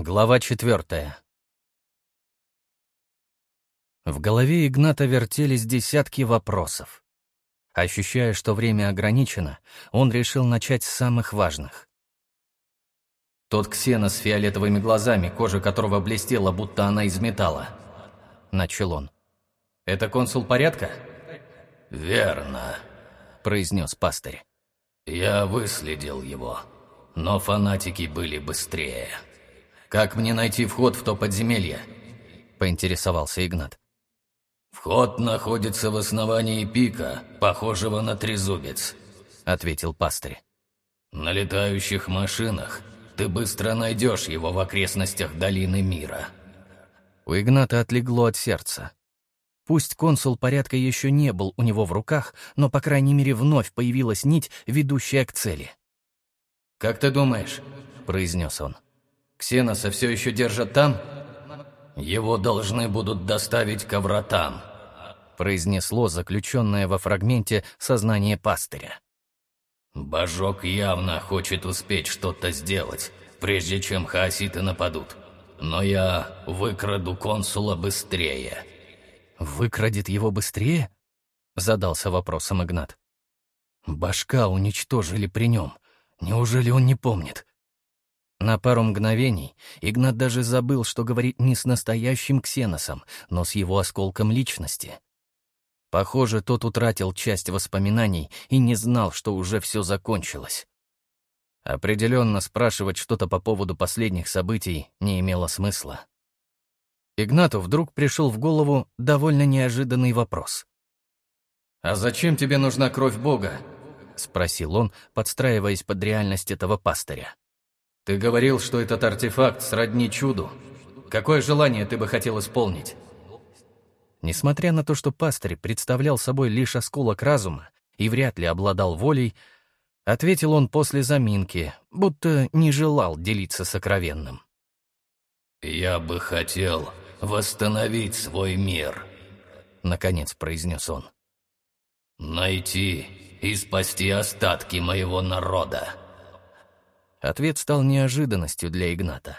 Глава четвертая. В голове Игната вертелись десятки вопросов. Ощущая, что время ограничено, он решил начать с самых важных. «Тот ксена с фиолетовыми глазами, кожа которого блестела, будто она из металла», — начал он. «Это консул порядка?» «Верно», — произнес пастырь. «Я выследил его, но фанатики были быстрее». «Как мне найти вход в то подземелье?» — поинтересовался Игнат. «Вход находится в основании пика, похожего на трезубец», — ответил пастырь. «На летающих машинах ты быстро найдешь его в окрестностях Долины Мира». У Игната отлегло от сердца. Пусть консул порядка еще не был у него в руках, но, по крайней мере, вновь появилась нить, ведущая к цели. «Как ты думаешь?» — произнес он. «Ксеноса все еще держат там?» «Его должны будут доставить к вратам», — произнесло заключенное во фрагменте сознание пастыря. «Божок явно хочет успеть что-то сделать, прежде чем хаоситы нападут. Но я выкраду консула быстрее». «Выкрадет его быстрее?» — задался вопросом Игнат. «Башка уничтожили при нем. Неужели он не помнит?» На пару мгновений Игнат даже забыл, что говорит не с настоящим Ксеносом, но с его осколком личности. Похоже, тот утратил часть воспоминаний и не знал, что уже все закончилось. Определенно спрашивать что-то по поводу последних событий не имело смысла. Игнату вдруг пришел в голову довольно неожиданный вопрос. «А зачем тебе нужна кровь Бога?» — спросил он, подстраиваясь под реальность этого пастыря. Ты говорил, что этот артефакт сродни чуду. Какое желание ты бы хотел исполнить? Несмотря на то, что пастырь представлял собой лишь осколок разума и вряд ли обладал волей, ответил он после заминки, будто не желал делиться сокровенным. «Я бы хотел восстановить свой мир», — наконец произнес он. «Найти и спасти остатки моего народа». Ответ стал неожиданностью для Игната.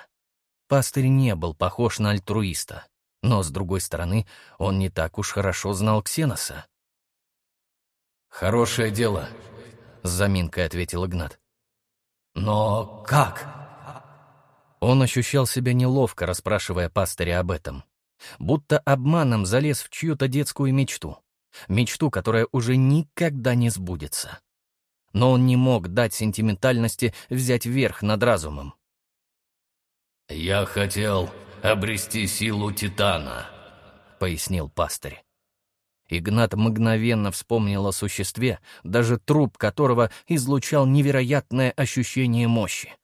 Пастырь не был похож на альтруиста, но, с другой стороны, он не так уж хорошо знал Ксеноса. «Хорошее дело», — с заминкой ответил Игнат. «Но как?» Он ощущал себя неловко, расспрашивая пастыря об этом. Будто обманом залез в чью-то детскую мечту. Мечту, которая уже никогда не сбудется но он не мог дать сентиментальности взять верх над разумом. «Я хотел обрести силу Титана», — пояснил пастырь. Игнат мгновенно вспомнил о существе, даже труп которого излучал невероятное ощущение мощи.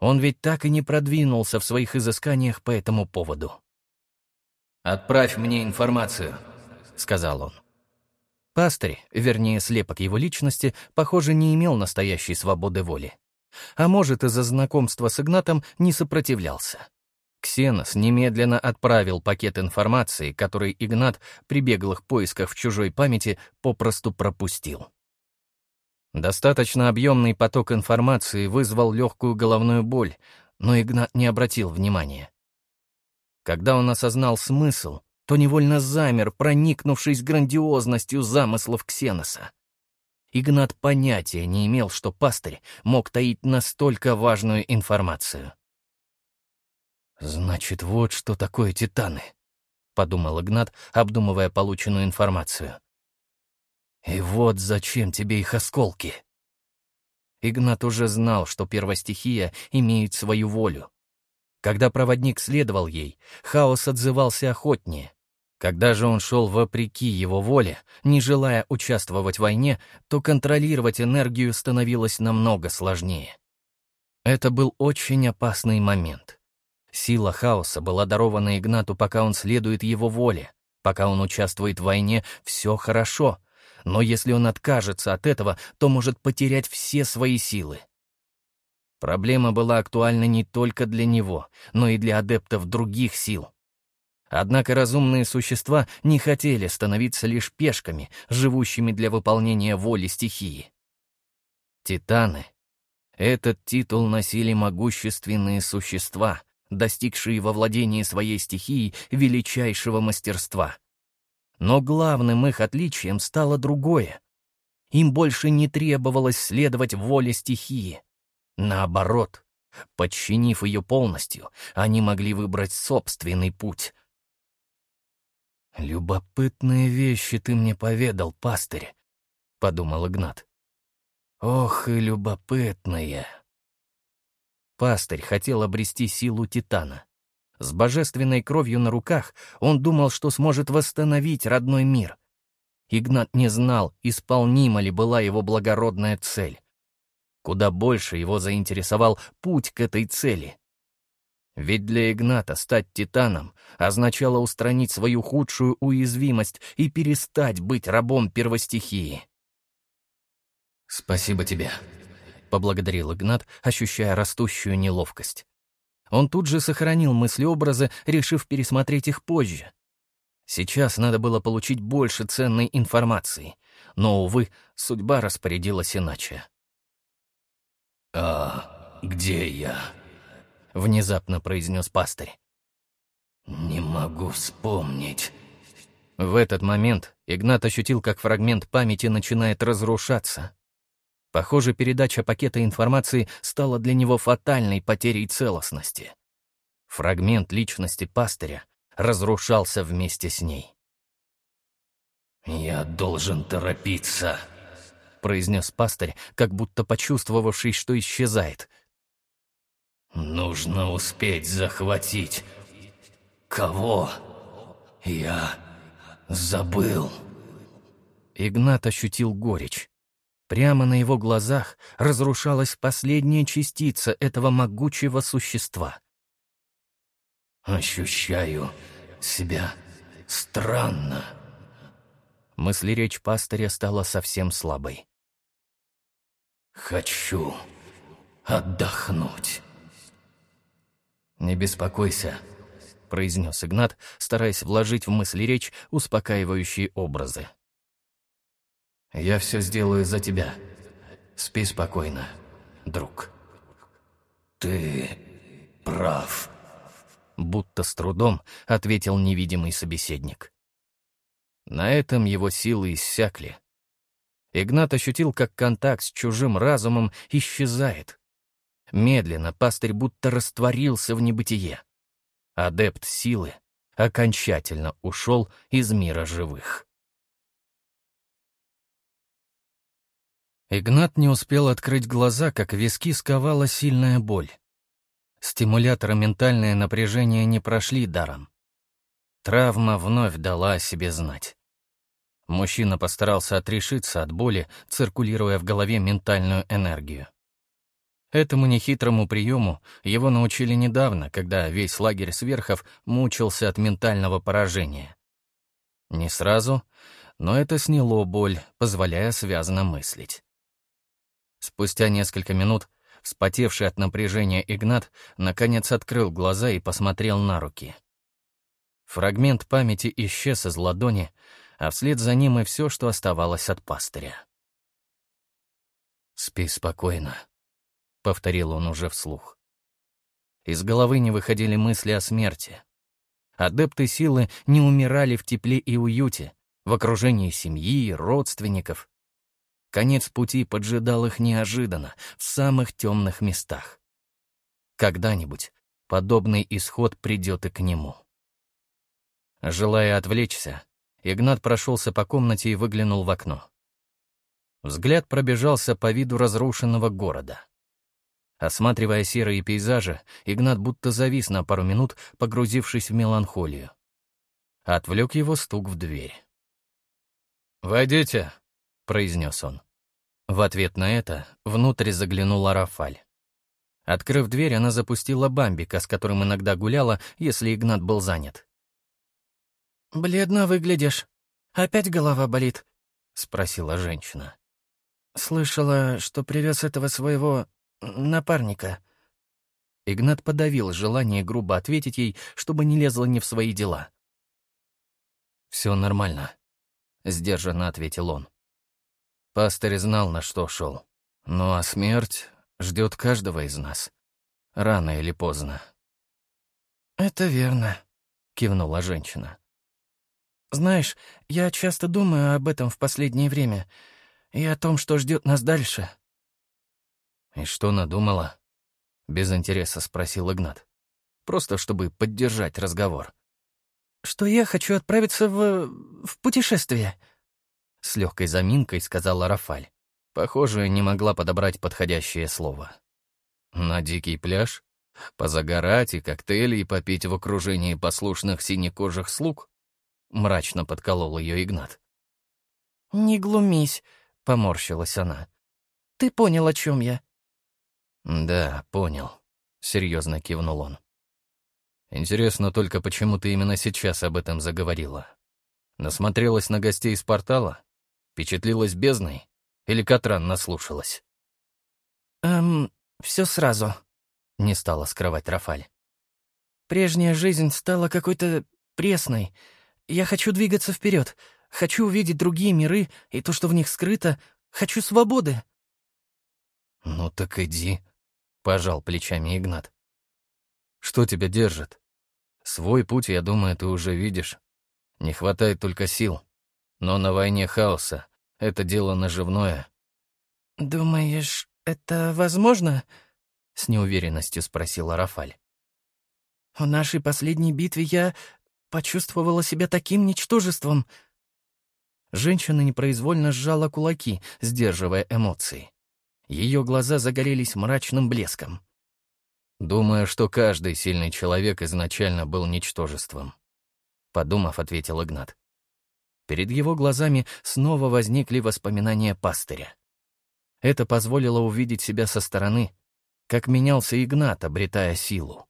Он ведь так и не продвинулся в своих изысканиях по этому поводу. «Отправь мне информацию», — сказал он. Пастырь, вернее, слепок его личности, похоже, не имел настоящей свободы воли. А может, из-за знакомства с Игнатом не сопротивлялся. Ксенос немедленно отправил пакет информации, который Игнат при беглых поисках в чужой памяти попросту пропустил. Достаточно объемный поток информации вызвал легкую головную боль, но Игнат не обратил внимания. Когда он осознал смысл, то невольно замер, проникнувшись грандиозностью замыслов Ксеноса. Игнат понятия не имел, что пастырь мог таить настолько важную информацию. «Значит, вот что такое титаны», — подумал Игнат, обдумывая полученную информацию. «И вот зачем тебе их осколки». Игнат уже знал, что первостихия имеет свою волю. Когда проводник следовал ей, хаос отзывался охотнее. Когда же он шел вопреки его воле, не желая участвовать в войне, то контролировать энергию становилось намного сложнее. Это был очень опасный момент. Сила хаоса была дарована Игнату, пока он следует его воле. Пока он участвует в войне, все хорошо. Но если он откажется от этого, то может потерять все свои силы. Проблема была актуальна не только для него, но и для адептов других сил — Однако разумные существа не хотели становиться лишь пешками, живущими для выполнения воли стихии. Титаны. Этот титул носили могущественные существа, достигшие во владении своей стихией величайшего мастерства. Но главным их отличием стало другое. Им больше не требовалось следовать воле стихии. Наоборот, подчинив ее полностью, они могли выбрать собственный путь. «Любопытные вещи ты мне поведал, пастырь», — подумал Игнат. «Ох и любопытные». Пастырь хотел обрести силу Титана. С божественной кровью на руках он думал, что сможет восстановить родной мир. Игнат не знал, исполнима ли была его благородная цель. Куда больше его заинтересовал путь к этой цели. Ведь для Игната стать титаном означало устранить свою худшую уязвимость и перестать быть рабом первостихии. «Спасибо тебе», — поблагодарил Игнат, ощущая растущую неловкость. Он тут же сохранил мыслеобразы, решив пересмотреть их позже. Сейчас надо было получить больше ценной информации, но, увы, судьба распорядилась иначе. «А где я?» — внезапно произнес пастырь. «Не могу вспомнить». В этот момент Игнат ощутил, как фрагмент памяти начинает разрушаться. Похоже, передача пакета информации стала для него фатальной потерей целостности. Фрагмент личности пастыря разрушался вместе с ней. «Я должен торопиться», — произнес пастырь, как будто почувствовавший, что исчезает. «Нужно успеть захватить. Кого? Я забыл». Игнат ощутил горечь. Прямо на его глазах разрушалась последняя частица этого могучего существа. «Ощущаю себя странно». Мыслеречь пастыря стала совсем слабой. «Хочу отдохнуть». «Не беспокойся», — произнес Игнат, стараясь вложить в мысли успокаивающие образы. Я все сделаю за тебя. Спи спокойно, друг. Ты прав. Будто с трудом ответил невидимый собеседник. На этом его силы иссякли. Игнат ощутил, как контакт с чужим разумом исчезает. Медленно пастырь будто растворился в небытие. Адепт силы окончательно ушел из мира живых. Игнат не успел открыть глаза, как виски сковала сильная боль. Стимуляторы ментальное напряжение не прошли даром. Травма вновь дала о себе знать. Мужчина постарался отрешиться от боли, циркулируя в голове ментальную энергию. Этому нехитрому приему его научили недавно, когда весь лагерь сверхов мучился от ментального поражения. Не сразу, но это сняло боль, позволяя связно мыслить. Спустя несколько минут вспотевший от напряжения Игнат наконец открыл глаза и посмотрел на руки. Фрагмент памяти исчез из ладони, а вслед за ним и все, что оставалось от пастыря. «Спи спокойно», — повторил он уже вслух. Из головы не выходили мысли о смерти. Адепты силы не умирали в тепле и уюте, в окружении семьи, родственников. Конец пути поджидал их неожиданно, в самых темных местах. Когда-нибудь подобный исход придет и к нему. Желая отвлечься, Игнат прошелся по комнате и выглянул в окно. Взгляд пробежался по виду разрушенного города. Осматривая серые пейзажи, Игнат будто завис на пару минут, погрузившись в меланхолию. Отвлек его стук в дверь. «Войдите», — произнес он. В ответ на это внутрь заглянула Рафаль. Открыв дверь, она запустила Бамбика, с которым иногда гуляла, если Игнат был занят. «Бледно выглядишь. Опять голова болит?» — спросила женщина. «Слышала, что привез этого своего... напарника». Игнат подавил желание грубо ответить ей, чтобы не лезла не в свои дела. «Все нормально», — сдержанно ответил он. Пастырь знал, на что шел. Ну а смерть ждет каждого из нас. Рано или поздно. «Это верно», — кивнула женщина. «Знаешь, я часто думаю об этом в последнее время и о том, что ждет нас дальше». «И что надумала?» — без интереса спросил Игнат. Просто чтобы поддержать разговор. «Что я хочу отправиться в... в путешествие», — с легкой заминкой сказала Рафаль. Похоже, не могла подобрать подходящее слово. «На дикий пляж? Позагорать и коктейли и попить в окружении послушных синекожих слуг?» Мрачно подколол ее Игнат. «Не глумись», — поморщилась она. «Ты понял, о чем я?» «Да, понял», — серьезно кивнул он. «Интересно только, почему ты именно сейчас об этом заговорила? Насмотрелась на гостей из портала? Впечатлилась бездной? Или Катран наслушалась?» «Эм, все сразу», — не стала скрывать Рафаль. «Прежняя жизнь стала какой-то пресной. Я хочу двигаться вперед, хочу увидеть другие миры и то, что в них скрыто. Хочу свободы». «Ну так иди», — пожал плечами Игнат. «Что тебя держит? Свой путь, я думаю, ты уже видишь. Не хватает только сил. Но на войне хаоса это дело наживное». «Думаешь, это возможно?» — с неуверенностью спросила Рафаль. «В нашей последней битве я почувствовала себя таким ничтожеством». Женщина непроизвольно сжала кулаки, сдерживая эмоции. Ее глаза загорелись мрачным блеском. «Думаю, что каждый сильный человек изначально был ничтожеством», — подумав, ответил Игнат. Перед его глазами снова возникли воспоминания пастыря. Это позволило увидеть себя со стороны, как менялся Игнат, обретая силу.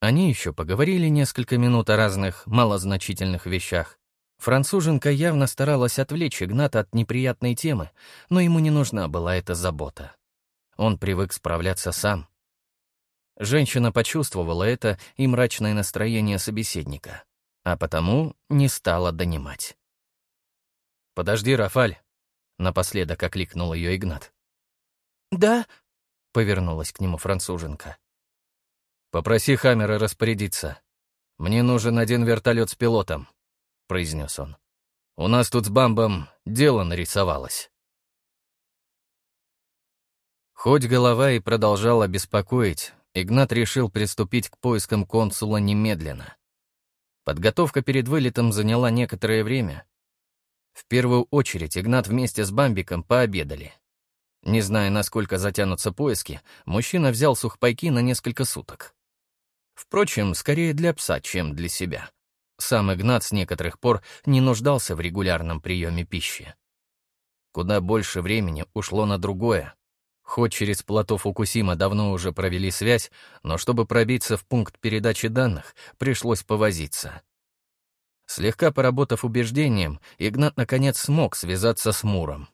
Они еще поговорили несколько минут о разных малозначительных вещах, Француженка явно старалась отвлечь Игната от неприятной темы, но ему не нужна была эта забота. Он привык справляться сам. Женщина почувствовала это и мрачное настроение собеседника, а потому не стала донимать. «Подожди, Рафаль!» — напоследок окликнул ее Игнат. «Да?» — повернулась к нему француженка. «Попроси Хаммера распорядиться. Мне нужен один вертолет с пилотом. — произнес он. «У нас тут с Бамбом дело нарисовалось». Хоть голова и продолжала беспокоить, Игнат решил приступить к поискам консула немедленно. Подготовка перед вылетом заняла некоторое время. В первую очередь Игнат вместе с Бамбиком пообедали. Не зная, насколько затянутся поиски, мужчина взял сухпайки на несколько суток. Впрочем, скорее для пса, чем для себя. Сам Игнат с некоторых пор не нуждался в регулярном приеме пищи. Куда больше времени ушло на другое. Хоть через плато Фукусима давно уже провели связь, но чтобы пробиться в пункт передачи данных, пришлось повозиться. Слегка поработав убеждением, Игнат наконец смог связаться с Муром.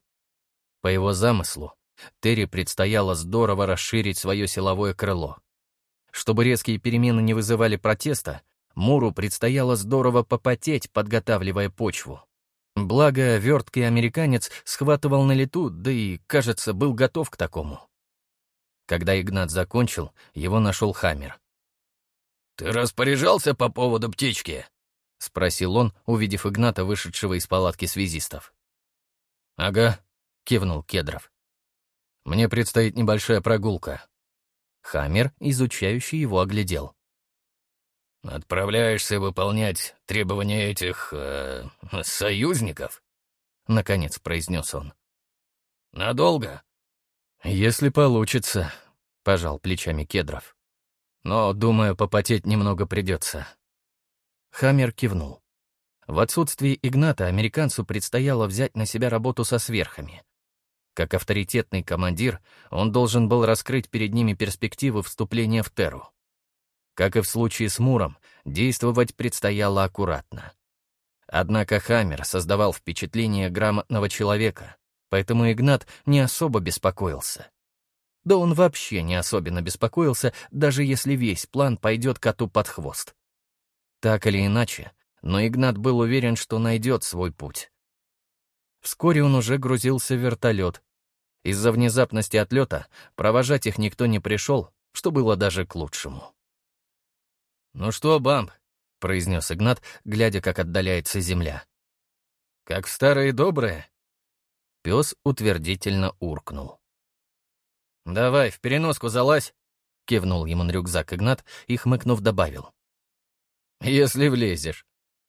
По его замыслу, Терри предстояло здорово расширить свое силовое крыло. Чтобы резкие перемены не вызывали протеста, Муру предстояло здорово попотеть, подготавливая почву. Благо, верткий американец схватывал на лету, да и, кажется, был готов к такому. Когда Игнат закончил, его нашел Хаммер. «Ты распоряжался по поводу птички?» — спросил он, увидев Игната, вышедшего из палатки связистов. «Ага», — кивнул Кедров. «Мне предстоит небольшая прогулка». Хаммер, изучающий его, оглядел. «Отправляешься выполнять требования этих... Э, союзников?» — наконец произнес он. «Надолго?» «Если получится», — пожал плечами Кедров. «Но, думаю, попотеть немного придется». Хаммер кивнул. В отсутствие Игната американцу предстояло взять на себя работу со сверхами. Как авторитетный командир, он должен был раскрыть перед ними перспективы вступления в Терру. Как и в случае с Муром, действовать предстояло аккуратно. Однако Хаммер создавал впечатление грамотного человека, поэтому Игнат не особо беспокоился. Да он вообще не особенно беспокоился, даже если весь план пойдет коту под хвост. Так или иначе, но Игнат был уверен, что найдет свой путь. Вскоре он уже грузился в вертолет. Из-за внезапности отлета провожать их никто не пришел, что было даже к лучшему. «Ну что, Бамп?» — произнес Игнат, глядя, как отдаляется земля. «Как старые добрые?» Пес утвердительно уркнул. «Давай, в переноску залазь!» — кивнул ему на рюкзак Игнат и, хмыкнув, добавил. «Если влезешь.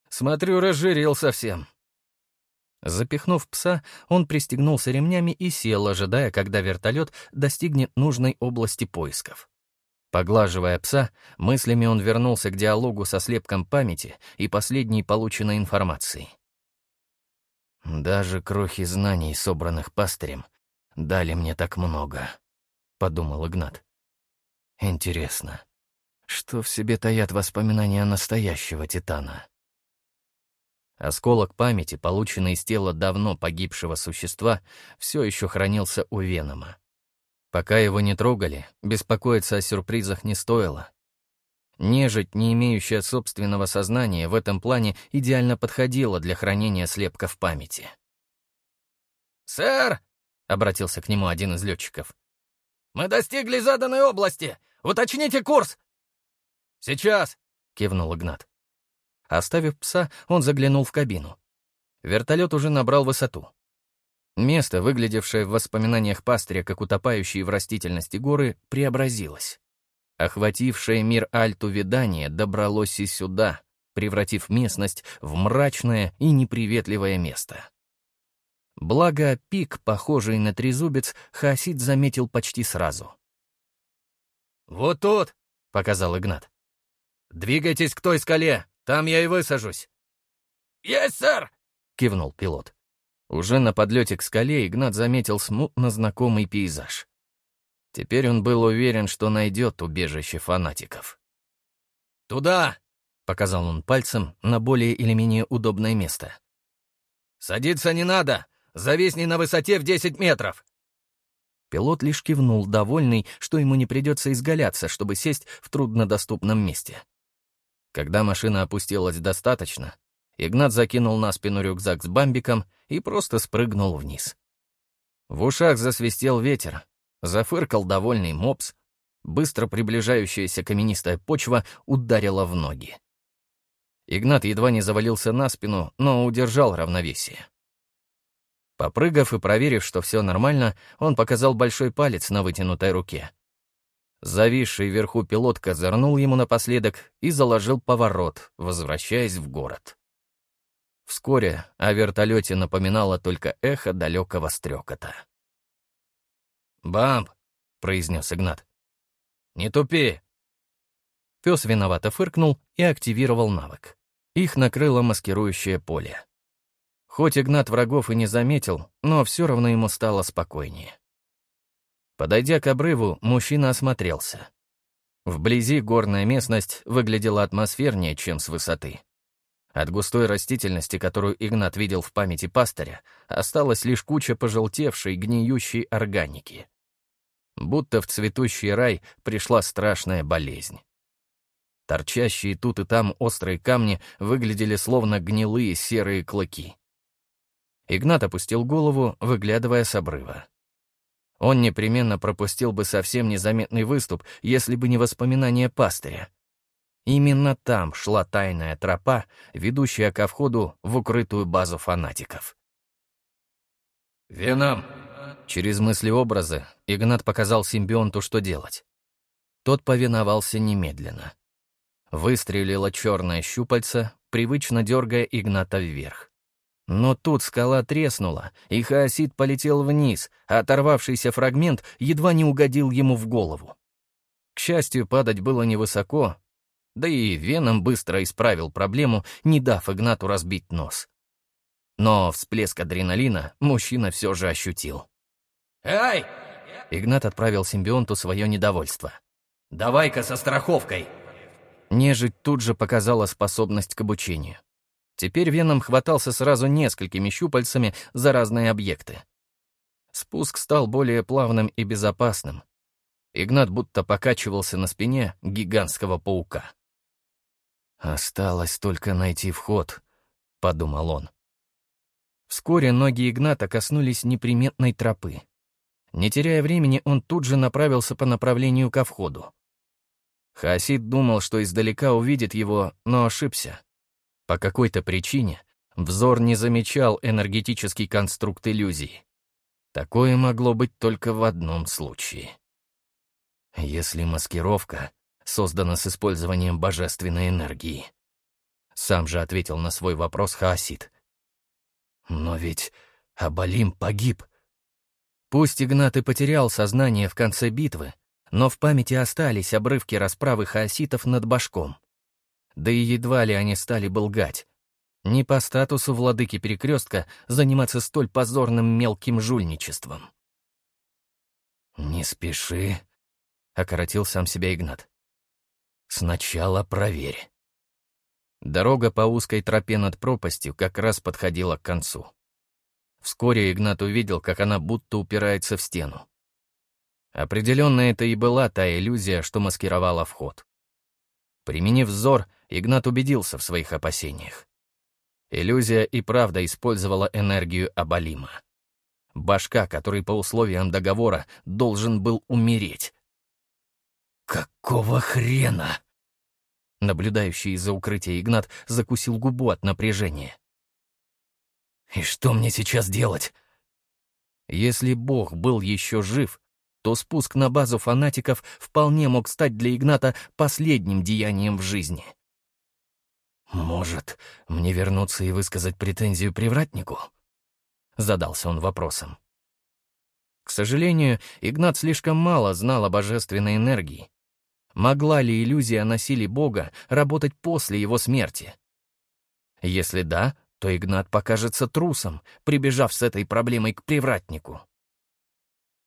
Смотрю, разжирел совсем». Запихнув пса, он пристегнулся ремнями и сел, ожидая, когда вертолет достигнет нужной области поисков. Поглаживая пса, мыслями он вернулся к диалогу со слепком памяти и последней полученной информацией. «Даже крохи знаний, собранных пастырем, дали мне так много», — подумал Игнат. «Интересно, что в себе таят воспоминания настоящего Титана?» Осколок памяти, полученный из тела давно погибшего существа, все еще хранился у Венома. Пока его не трогали, беспокоиться о сюрпризах не стоило. Нежить, не имеющая собственного сознания, в этом плане идеально подходила для хранения слепков памяти. «Сэр!» — обратился к нему один из летчиков. «Мы достигли заданной области! Уточните курс!» «Сейчас!» — кивнул Игнат. Оставив пса, он заглянул в кабину. Вертолет уже набрал высоту. Место, выглядевшее в воспоминаниях пастыря как утопающие в растительности горы, преобразилось. Охватившее мир Альту видание добралось и сюда, превратив местность в мрачное и неприветливое место. Благо, пик, похожий на трезубец, Хасид заметил почти сразу. «Вот тут!» — показал Игнат. «Двигайтесь к той скале! Там я и высажусь». «Есть, сэр!» — кивнул пилот. Уже на подлете к скале Игнат заметил смутно знакомый пейзаж. Теперь он был уверен, что найдет убежище фанатиков. «Туда!» — показал он пальцем на более или менее удобное место. «Садиться не надо! Зависни на высоте в 10 метров!» Пилот лишь кивнул, довольный, что ему не придется изгаляться, чтобы сесть в труднодоступном месте. Когда машина опустилась достаточно, Игнат закинул на спину рюкзак с бамбиком и просто спрыгнул вниз. В ушах засвистел ветер, зафыркал довольный мопс, быстро приближающаяся каменистая почва ударила в ноги. Игнат едва не завалился на спину, но удержал равновесие. Попрыгав и проверив, что все нормально, он показал большой палец на вытянутой руке. Зависший вверху пилот козырнул ему напоследок и заложил поворот, возвращаясь в город. Вскоре о вертолете напоминало только эхо далекого стрекота. «Бамп!» — произнес Игнат. «Не тупи!» Пес виновато фыркнул и активировал навык. Их накрыло маскирующее поле. Хоть Игнат врагов и не заметил, но все равно ему стало спокойнее. Подойдя к обрыву, мужчина осмотрелся. Вблизи горная местность выглядела атмосфернее, чем с высоты. От густой растительности, которую Игнат видел в памяти пастыря, осталась лишь куча пожелтевшей, гниющей органики. Будто в цветущий рай пришла страшная болезнь. Торчащие тут и там острые камни выглядели словно гнилые серые клыки. Игнат опустил голову, выглядывая с обрыва. Он непременно пропустил бы совсем незаметный выступ, если бы не воспоминания пастыря. Именно там шла тайная тропа, ведущая ко входу в укрытую базу фанатиков. «Веном!» Через мысли-образы Игнат показал симбионту, что делать. Тот повиновался немедленно. Выстрелило черное щупальце, привычно дергая Игната вверх. Но тут скала треснула, и хаосит полетел вниз, а оторвавшийся фрагмент едва не угодил ему в голову. К счастью, падать было невысоко, да и Веном быстро исправил проблему, не дав Игнату разбить нос. Но всплеск адреналина мужчина все же ощутил. «Эй!» Игнат отправил симбионту свое недовольство. «Давай-ка со страховкой!» Нежить тут же показала способность к обучению. Теперь Веном хватался сразу несколькими щупальцами за разные объекты. Спуск стал более плавным и безопасным. Игнат будто покачивался на спине гигантского паука. «Осталось только найти вход», — подумал он. Вскоре ноги Игната коснулись неприметной тропы. Не теряя времени, он тут же направился по направлению ко входу. Хаосид думал, что издалека увидит его, но ошибся. По какой-то причине взор не замечал энергетический конструкт иллюзии. Такое могло быть только в одном случае. Если маскировка создана с использованием божественной энергии. Сам же ответил на свой вопрос Хаосид. Но ведь Абалим погиб. Пусть Игнат и потерял сознание в конце битвы, но в памяти остались обрывки расправы хаоситов над башком. Да и едва ли они стали бы лгать. Не по статусу владыки перекрестка заниматься столь позорным мелким жульничеством. «Не спеши», — окоротил сам себя Игнат. «Сначала проверь». Дорога по узкой тропе над пропастью как раз подходила к концу. Вскоре Игнат увидел, как она будто упирается в стену. Определенно, это и была та иллюзия, что маскировала вход. Применив взор, Игнат убедился в своих опасениях. Иллюзия и правда использовала энергию Абалима. Башка, который по условиям договора должен был умереть. «Какого хрена?» Наблюдающий из-за укрытия Игнат закусил губу от напряжения. «И что мне сейчас делать?» Если Бог был еще жив, то спуск на базу фанатиков вполне мог стать для Игната последним деянием в жизни. «Может, мне вернуться и высказать претензию привратнику?» Задался он вопросом. К сожалению, Игнат слишком мало знал о божественной энергии. Могла ли иллюзия о насилии Бога работать после его смерти? Если да, то Игнат покажется трусом, прибежав с этой проблемой к привратнику.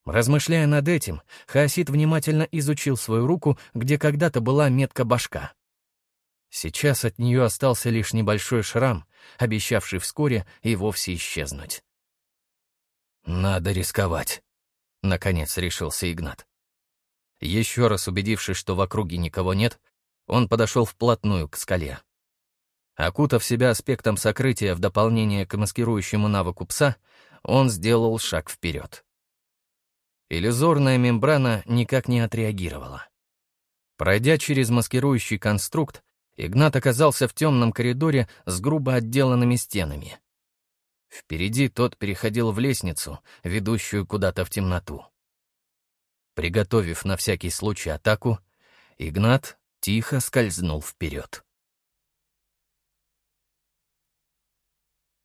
Размышляя над этим, Хаосид внимательно изучил свою руку, где когда-то была метка башка. Сейчас от нее остался лишь небольшой шрам, обещавший вскоре и вовсе исчезнуть. «Надо рисковать», — наконец решился Игнат. Еще раз убедившись, что в округе никого нет, он подошел вплотную к скале. Окутав себя аспектом сокрытия в дополнение к маскирующему навыку пса, он сделал шаг вперед. Иллюзорная мембрана никак не отреагировала. Пройдя через маскирующий конструкт, Игнат оказался в темном коридоре с грубо отделанными стенами. Впереди тот переходил в лестницу, ведущую куда-то в темноту. Приготовив на всякий случай атаку, Игнат тихо скользнул вперед.